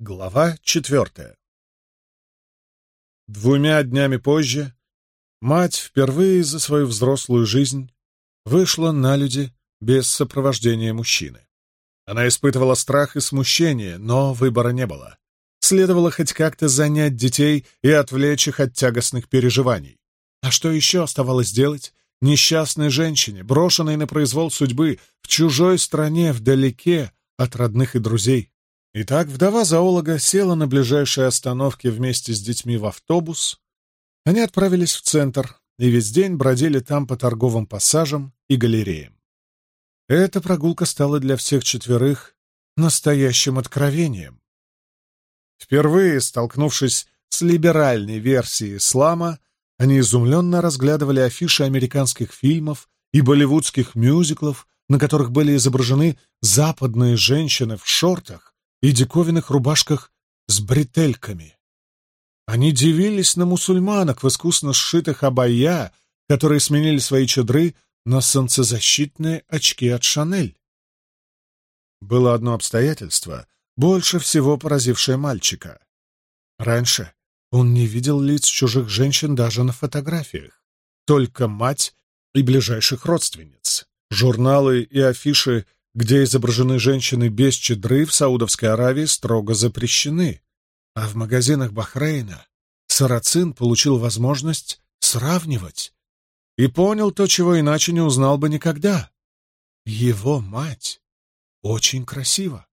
Глава четвертая. Двумя днями позже мать впервые за свою взрослую жизнь вышла на люди без сопровождения мужчины. Она испытывала страх и смущение, но выбора не было. Следовало хоть как-то занять детей и отвлечь их от тягостных переживаний. А что еще оставалось делать несчастной женщине, брошенной на произвол судьбы, в чужой стране, вдалеке от родных и друзей? Итак, вдова зоолога села на ближайшей остановке вместе с детьми в автобус. Они отправились в центр и весь день бродили там по торговым пассажам и галереям. Эта прогулка стала для всех четверых настоящим откровением. Впервые столкнувшись с либеральной версией ислама, они изумленно разглядывали афиши американских фильмов и болливудских мюзиклов, на которых были изображены западные женщины в шортах и диковинных рубашках с бретельками. Они дивились на мусульманок в искусно сшитых абайя, которые сменили свои чадры на солнцезащитные очки от Шанель. Было одно обстоятельство, больше всего поразившее мальчика. Раньше он не видел лиц чужих женщин даже на фотографиях, только мать и ближайших родственниц. Журналы и афиши где изображены женщины без чедры в Саудовской Аравии строго запрещены, а в магазинах Бахрейна Сарацин получил возможность сравнивать и понял то, чего иначе не узнал бы никогда. Его мать очень красива.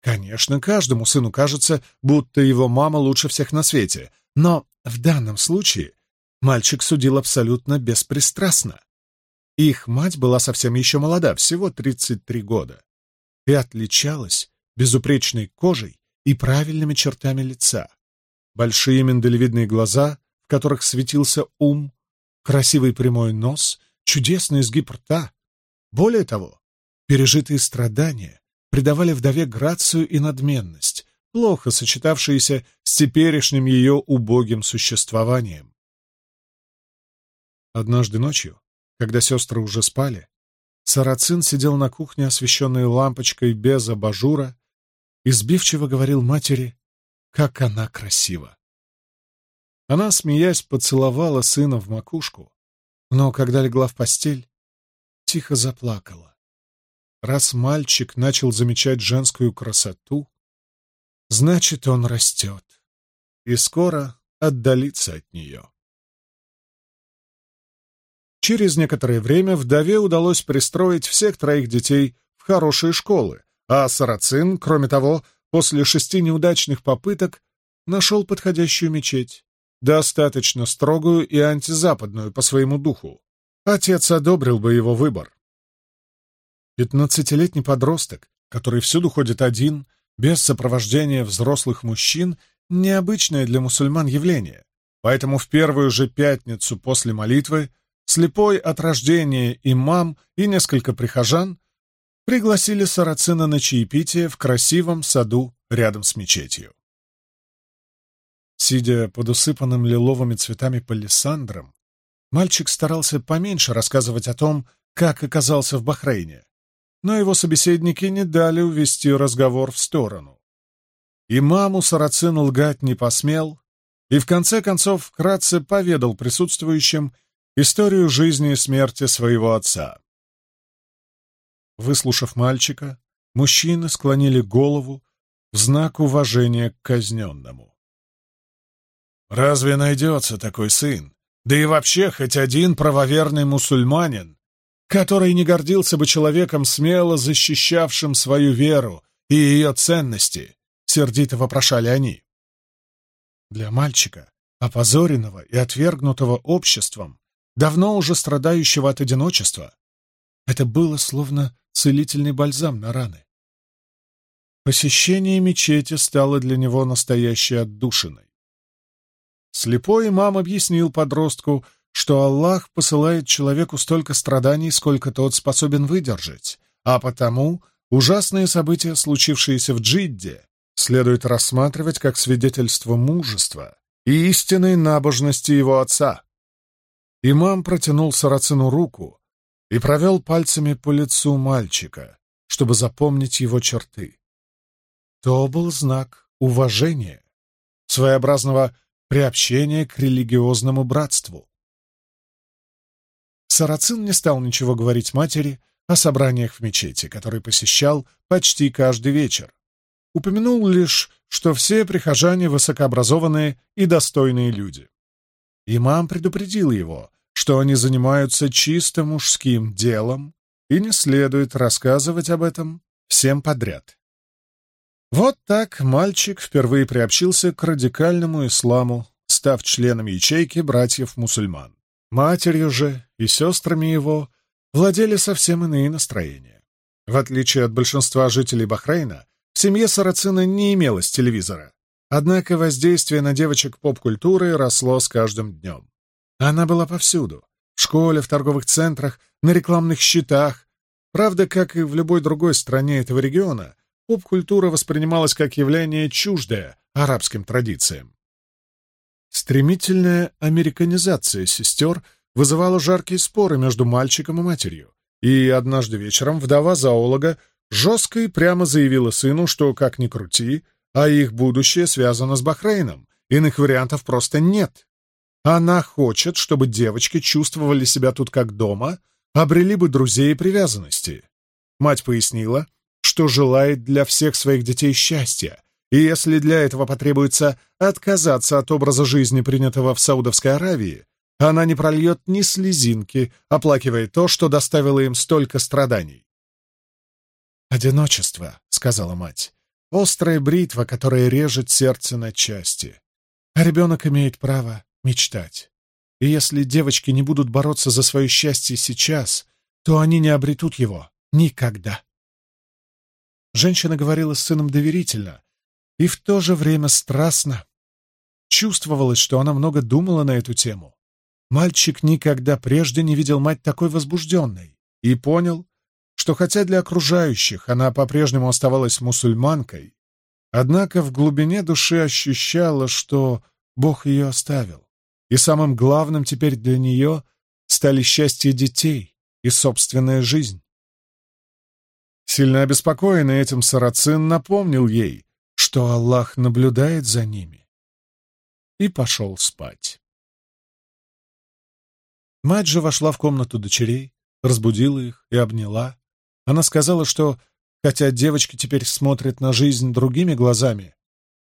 Конечно, каждому сыну кажется, будто его мама лучше всех на свете, но в данном случае мальчик судил абсолютно беспристрастно. Их мать была совсем еще молода, всего 33 года, и отличалась безупречной кожей и правильными чертами лица. Большие миндалевидные глаза, в которых светился ум, красивый прямой нос, чудесный изгиб рта. Более того, пережитые страдания придавали вдове грацию и надменность, плохо сочетавшиеся с теперешним ее убогим существованием. Однажды ночью когда сестры уже спали, Сарацин сидел на кухне, освещенной лампочкой без абажура, и сбивчиво говорил матери, как она красива. Она, смеясь, поцеловала сына в макушку, но, когда легла в постель, тихо заплакала. Раз мальчик начал замечать женскую красоту, значит, он растет и скоро отдалится от нее. Через некоторое время вдове удалось пристроить всех троих детей в хорошие школы, а Сарацин, кроме того, после шести неудачных попыток нашел подходящую мечеть, достаточно строгую и антизападную по своему духу. Отец одобрил бы его выбор. Пятнадцатилетний подросток, который всюду ходит один, без сопровождения взрослых мужчин, необычное для мусульман явление. Поэтому в первую же пятницу после молитвы слепой от рождения имам и несколько прихожан пригласили сарацина на чаепитие в красивом саду рядом с мечетью. Сидя под усыпанным лиловыми цветами палисандром, мальчик старался поменьше рассказывать о том, как оказался в Бахрейне, но его собеседники не дали увести разговор в сторону. Имаму сарацин лгать не посмел и в конце концов вкратце поведал присутствующим, Историю жизни и смерти своего отца. Выслушав мальчика, мужчины склонили голову в знак уважения к казненному. Разве найдется такой сын, да и вообще хоть один правоверный мусульманин, который не гордился бы человеком, смело защищавшим свою веру и ее ценности, сердито вопрошали они. Для мальчика, опозоренного и отвергнутого обществом, давно уже страдающего от одиночества. Это было словно целительный бальзам на раны. Посещение мечети стало для него настоящей отдушиной. Слепой имам объяснил подростку, что Аллах посылает человеку столько страданий, сколько тот способен выдержать, а потому ужасные события, случившиеся в Джидде, следует рассматривать как свидетельство мужества и истинной набожности его отца. Имам протянул Сарацину руку и провел пальцами по лицу мальчика, чтобы запомнить его черты. То был знак уважения, своеобразного приобщения к религиозному братству. Сарацин не стал ничего говорить матери о собраниях в мечети, которые посещал почти каждый вечер. Упомянул лишь, что все прихожане высокообразованные и достойные люди. Имам предупредил его, что они занимаются чисто мужским делом и не следует рассказывать об этом всем подряд. Вот так мальчик впервые приобщился к радикальному исламу, став членом ячейки братьев-мусульман. Матерью же и сестрами его владели совсем иные настроения. В отличие от большинства жителей Бахрейна, в семье Сарацина не имелось телевизора. Однако воздействие на девочек поп-культуры росло с каждым днем. Она была повсюду. В школе, в торговых центрах, на рекламных щитах. Правда, как и в любой другой стране этого региона, поп-культура воспринималась как явление чуждое арабским традициям. Стремительная американизация сестер вызывала жаркие споры между мальчиком и матерью. И однажды вечером вдова зоолога жестко и прямо заявила сыну, что, как ни крути, а их будущее связано с Бахрейном, иных вариантов просто нет. А она хочет, чтобы девочки чувствовали себя тут как дома, обрели бы друзей и привязанности. Мать пояснила, что желает для всех своих детей счастья, и если для этого потребуется отказаться от образа жизни, принятого в Саудовской Аравии, она не прольет ни слезинки, оплакивая то, что доставило им столько страданий. «Одиночество», — сказала мать, — «острая бритва, которая режет сердце на части. А ребенок имеет право мечтать. И если девочки не будут бороться за свое счастье сейчас, то они не обретут его никогда. Женщина говорила с сыном доверительно и в то же время страстно. Чувствовалось, что она много думала на эту тему. Мальчик никогда прежде не видел мать такой возбужденной и понял, что хотя для окружающих она по-прежнему оставалась мусульманкой, однако в глубине души ощущала, что Бог ее оставил. И самым главным теперь для нее стали счастье детей и собственная жизнь. Сильно обеспокоенный этим сарацин напомнил ей, что Аллах наблюдает за ними, и пошел спать. Мать же вошла в комнату дочерей, разбудила их и обняла. Она сказала, что, хотя девочки теперь смотрят на жизнь другими глазами,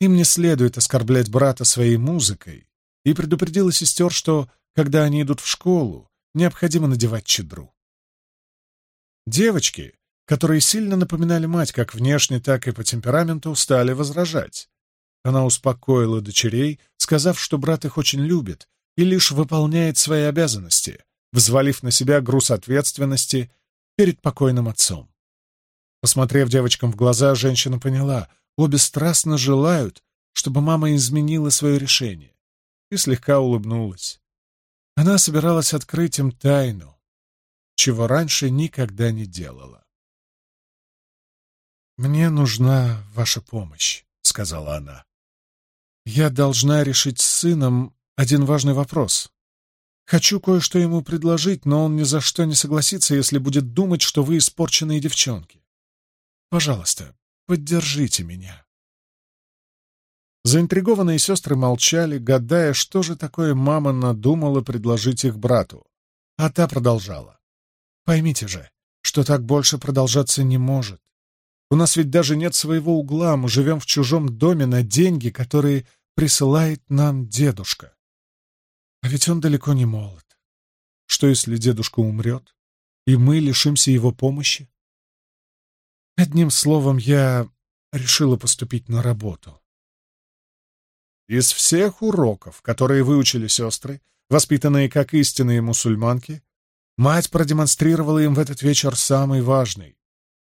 им не следует оскорблять брата своей музыкой, и предупредила сестер, что, когда они идут в школу, необходимо надевать чедру. Девочки, которые сильно напоминали мать как внешне, так и по темпераменту, стали возражать. Она успокоила дочерей, сказав, что брат их очень любит и лишь выполняет свои обязанности, взвалив на себя груз ответственности перед покойным отцом. Посмотрев девочкам в глаза, женщина поняла, обе страстно желают, чтобы мама изменила свое решение и слегка улыбнулась. Она собиралась открыть им тайну, чего раньше никогда не делала. «Мне нужна ваша помощь», — сказала она. «Я должна решить с сыном один важный вопрос. Хочу кое-что ему предложить, но он ни за что не согласится, если будет думать, что вы испорченные девчонки. Пожалуйста, поддержите меня». Заинтригованные сестры молчали, гадая, что же такое мама надумала предложить их брату. А та продолжала. «Поймите же, что так больше продолжаться не может. У нас ведь даже нет своего угла, мы живем в чужом доме на деньги, которые присылает нам дедушка. А ведь он далеко не молод. Что, если дедушка умрет, и мы лишимся его помощи? Одним словом, я решила поступить на работу. Из всех уроков, которые выучили сестры, воспитанные как истинные мусульманки, мать продемонстрировала им в этот вечер самый важный.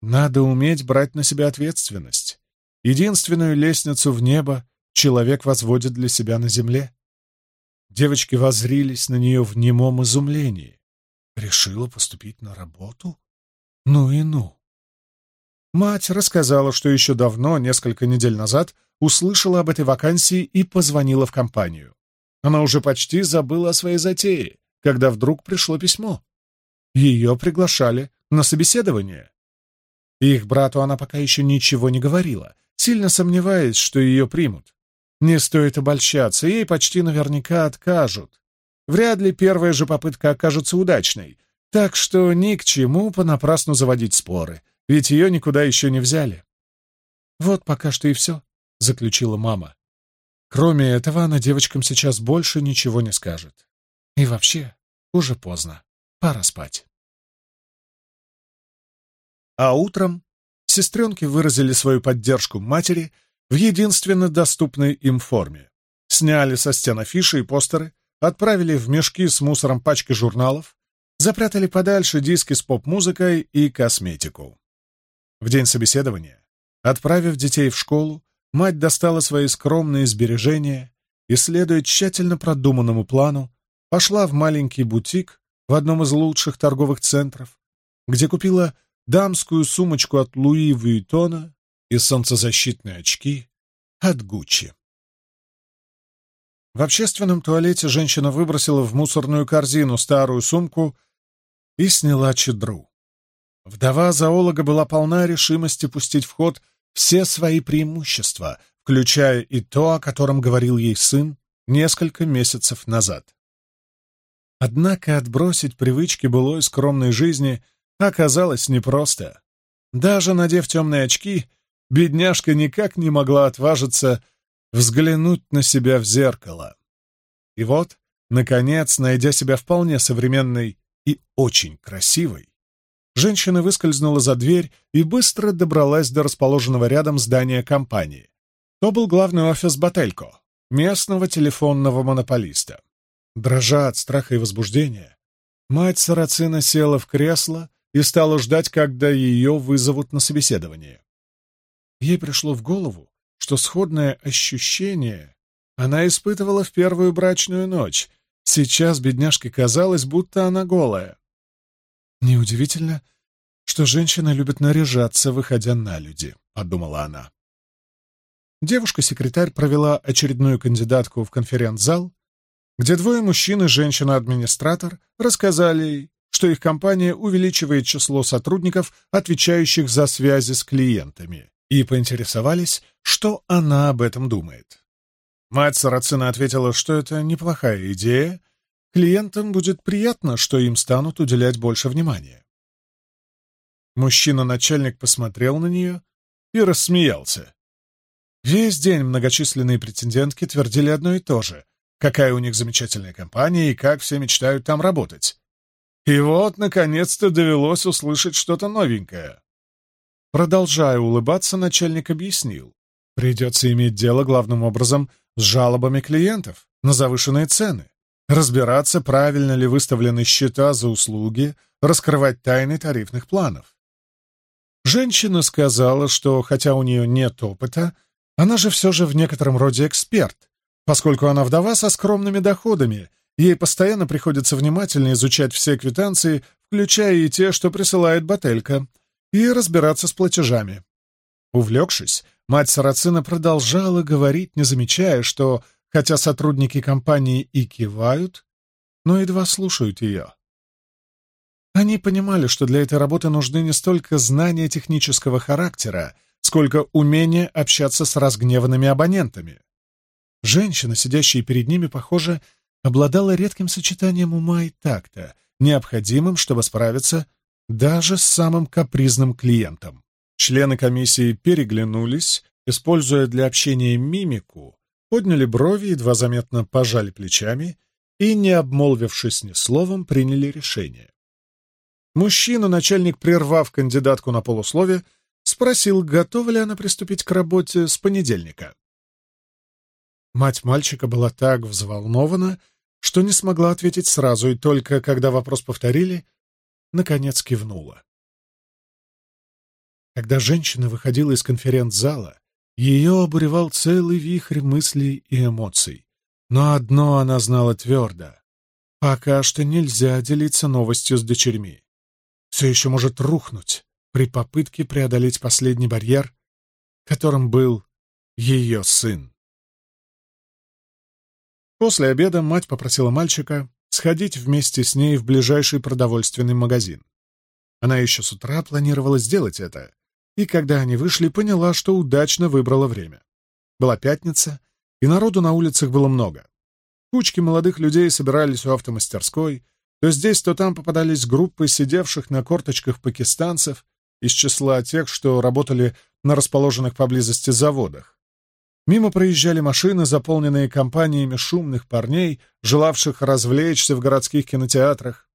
Надо уметь брать на себя ответственность. Единственную лестницу в небо человек возводит для себя на земле. Девочки воззрились на нее в немом изумлении. Решила поступить на работу? Ну и ну. Мать рассказала, что еще давно, несколько недель назад, услышала об этой вакансии и позвонила в компанию. Она уже почти забыла о своей затее, когда вдруг пришло письмо. Ее приглашали на собеседование. Их брату она пока еще ничего не говорила, сильно сомневаясь, что ее примут. Не стоит обольщаться, ей почти наверняка откажут. Вряд ли первая же попытка окажется удачной, так что ни к чему понапрасну заводить споры, ведь ее никуда еще не взяли. Вот пока что и все заключила мама. Кроме этого, она девочкам сейчас больше ничего не скажет. И вообще, уже поздно. Пора спать. А утром сестренки выразили свою поддержку матери в единственно доступной им форме. Сняли со стен афиши и постеры, отправили в мешки с мусором пачки журналов, запрятали подальше диски с поп-музыкой и косметику. В день собеседования, отправив детей в школу, мать достала свои скромные сбережения и, следуя тщательно продуманному плану, пошла в маленький бутик в одном из лучших торговых центров, где купила дамскую сумочку от Луи Вьюитона и солнцезащитные очки от Гуччи. В общественном туалете женщина выбросила в мусорную корзину старую сумку и сняла чедру. Вдова зоолога была полна решимости пустить в ход все свои преимущества, включая и то, о котором говорил ей сын несколько месяцев назад. Однако отбросить привычки былой скромной жизни оказалось непросто. Даже надев темные очки, бедняжка никак не могла отважиться взглянуть на себя в зеркало. И вот, наконец, найдя себя вполне современной и очень красивой, Женщина выскользнула за дверь и быстро добралась до расположенного рядом здания компании. То был главный офис Бателько, местного телефонного монополиста. Дрожа от страха и возбуждения, мать Сарацина села в кресло и стала ждать, когда ее вызовут на собеседование. Ей пришло в голову, что сходное ощущение она испытывала в первую брачную ночь. Сейчас бедняжке казалось, будто она голая. «Неудивительно, что женщины любят наряжаться, выходя на люди», — подумала она. Девушка-секретарь провела очередную кандидатку в конференц-зал, где двое мужчин и женщина-администратор рассказали ей, что их компания увеличивает число сотрудников, отвечающих за связи с клиентами, и поинтересовались, что она об этом думает. Мать Сарацина ответила, что это неплохая идея, Клиентам будет приятно, что им станут уделять больше внимания. Мужчина-начальник посмотрел на нее и рассмеялся. Весь день многочисленные претендентки твердили одно и то же, какая у них замечательная компания и как все мечтают там работать. И вот, наконец-то, довелось услышать что-то новенькое. Продолжая улыбаться, начальник объяснил. Придется иметь дело главным образом с жалобами клиентов на завышенные цены разбираться, правильно ли выставлены счета за услуги, раскрывать тайны тарифных планов. Женщина сказала, что хотя у нее нет опыта, она же все же в некотором роде эксперт, поскольку она вдова со скромными доходами, ей постоянно приходится внимательно изучать все квитанции, включая и те, что присылает Бателька, и разбираться с платежами. Увлекшись, мать Сарацина продолжала говорить, не замечая, что хотя сотрудники компании и кивают, но едва слушают ее. Они понимали, что для этой работы нужны не столько знания технического характера, сколько умение общаться с разгневанными абонентами. Женщина, сидящая перед ними, похоже, обладала редким сочетанием ума и такта, необходимым, чтобы справиться даже с самым капризным клиентом. Члены комиссии переглянулись, используя для общения мимику, подняли брови, едва заметно пожали плечами и, не обмолвившись ни словом, приняли решение. Мужчина, начальник, прервав кандидатку на полуслове, спросил, готова ли она приступить к работе с понедельника. Мать мальчика была так взволнована, что не смогла ответить сразу, и только когда вопрос повторили, наконец кивнула. Когда женщина выходила из конференц-зала, ее обуревал целый вихрь мыслей и эмоций. Но одно она знала твердо. Пока что нельзя делиться новостью с дочерьми. Все еще может рухнуть при попытке преодолеть последний барьер, которым был ее сын. После обеда мать попросила мальчика сходить вместе с ней в ближайший продовольственный магазин. Она еще с утра планировала сделать это, и когда они вышли, поняла, что удачно выбрала время. Была пятница, и народу на улицах было много. Кучки молодых людей собирались у автомастерской, то здесь, то там попадались группы сидевших на корточках пакистанцев из числа тех, что работали на расположенных поблизости заводах. Мимо проезжали машины, заполненные компаниями шумных парней, желавших развлечься в городских кинотеатрах.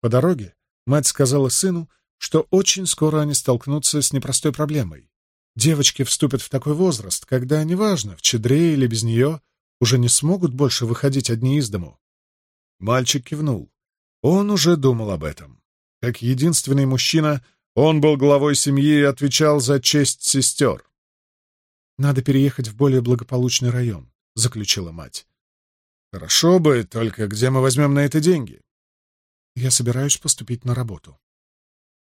По дороге мать сказала сыну, что очень скоро они столкнутся с непростой проблемой. Девочки вступят в такой возраст, когда, неважно, в чадре или без нее, уже не смогут больше выходить одни из дому. Мальчик кивнул. Он уже думал об этом. Как единственный мужчина, он был главой семьи и отвечал за честь сестер. «Надо переехать в более благополучный район», — заключила мать. «Хорошо бы, только где мы возьмем на это деньги?» «Я собираюсь поступить на работу»,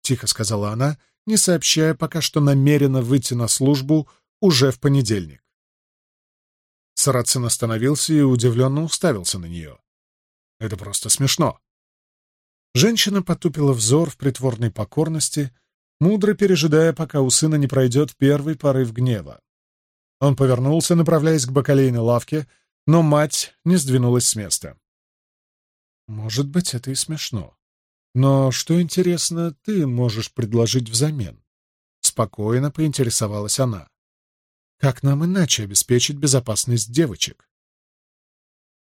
тихо сказала она, не сообщая пока что намерена выйти на службу уже в понедельник. Сарацин остановился и удивленно уставился на нее. Это просто смешно. Женщина потупила взор в притворной покорности, мудро пережидая, пока у сына не пройдет первый порыв гнева. Он повернулся, направляясь к бакалейной лавке, но мать не сдвинулась с места. «Может быть, это и смешно», «Но что, интересно, ты можешь предложить взамен?» Спокойно поинтересовалась она. «Как нам иначе обеспечить безопасность девочек?»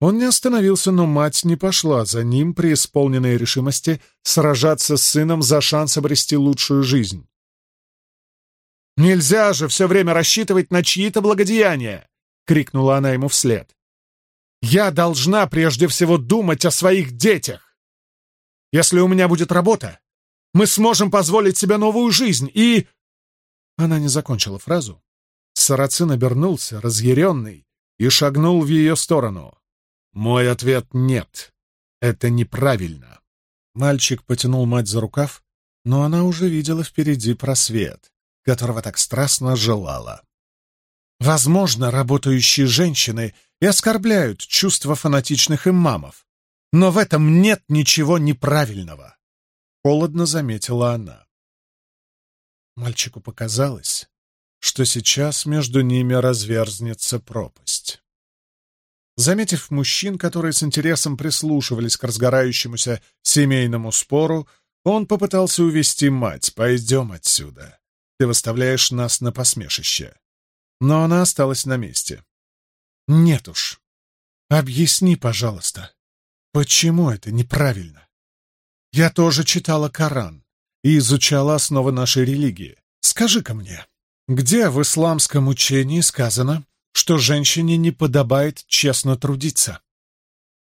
Он не остановился, но мать не пошла за ним при исполненной решимости сражаться с сыном за шанс обрести лучшую жизнь. «Нельзя же все время рассчитывать на чьи-то благодеяния!» — крикнула она ему вслед. «Я должна прежде всего думать о своих детях!» Если у меня будет работа, мы сможем позволить себе новую жизнь и...» Она не закончила фразу. Сарацин обернулся, разъяренный, и шагнул в ее сторону. «Мой ответ — нет. Это неправильно». Мальчик потянул мать за рукав, но она уже видела впереди просвет, которого так страстно желала. Возможно, работающие женщины и оскорбляют чувства фанатичных имамов. Но в этом нет ничего неправильного, — холодно заметила она. Мальчику показалось, что сейчас между ними разверзнется пропасть. Заметив мужчин, которые с интересом прислушивались к разгорающемуся семейному спору, он попытался увести мать. «Пойдем отсюда. Ты выставляешь нас на посмешище». Но она осталась на месте. «Нет уж. Объясни, пожалуйста», Почему это неправильно? Я тоже читала Коран и изучала основы нашей религии. Скажи-ка мне, где в исламском учении сказано, что женщине не подобает честно трудиться?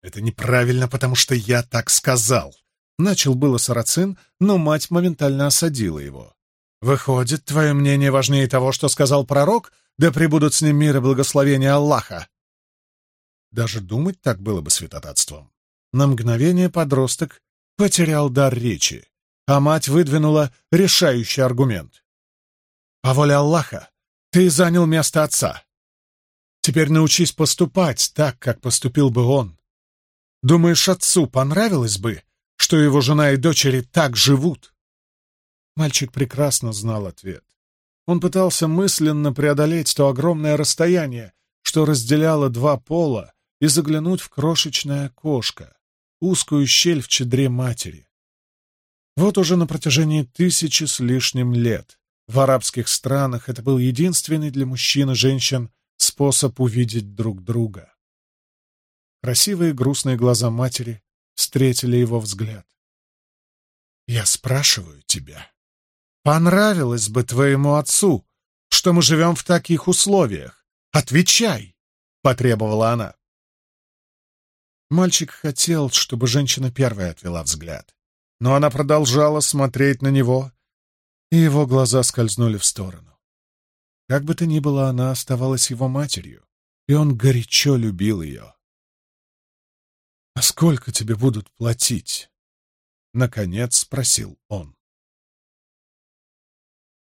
Это неправильно, потому что я так сказал. Начал было Сарацин, но мать моментально осадила его. Выходит, твое мнение важнее того, что сказал пророк, да пребудут с ним мир и благословение Аллаха. Даже думать так было бы святотатством. На мгновение подросток потерял дар речи, а мать выдвинула решающий аргумент. «По воле Аллаха, ты занял место отца. Теперь научись поступать так, как поступил бы он. Думаешь, отцу понравилось бы, что его жена и дочери так живут?» Мальчик прекрасно знал ответ. Он пытался мысленно преодолеть то огромное расстояние, что разделяло два пола, и заглянуть в крошечное окошко, узкую щель в чадре матери. Вот уже на протяжении тысячи с лишним лет в арабских странах это был единственный для мужчин и женщин способ увидеть друг друга. Красивые грустные глаза матери встретили его взгляд. «Я спрашиваю тебя, понравилось бы твоему отцу, что мы живем в таких условиях? Отвечай!» — потребовала она. Мальчик хотел, чтобы женщина первая отвела взгляд. Но она продолжала смотреть на него, и его глаза скользнули в сторону. Как бы то ни было, она оставалась его матерью, и он горячо любил ее. «А сколько тебе будут платить?» — наконец спросил он.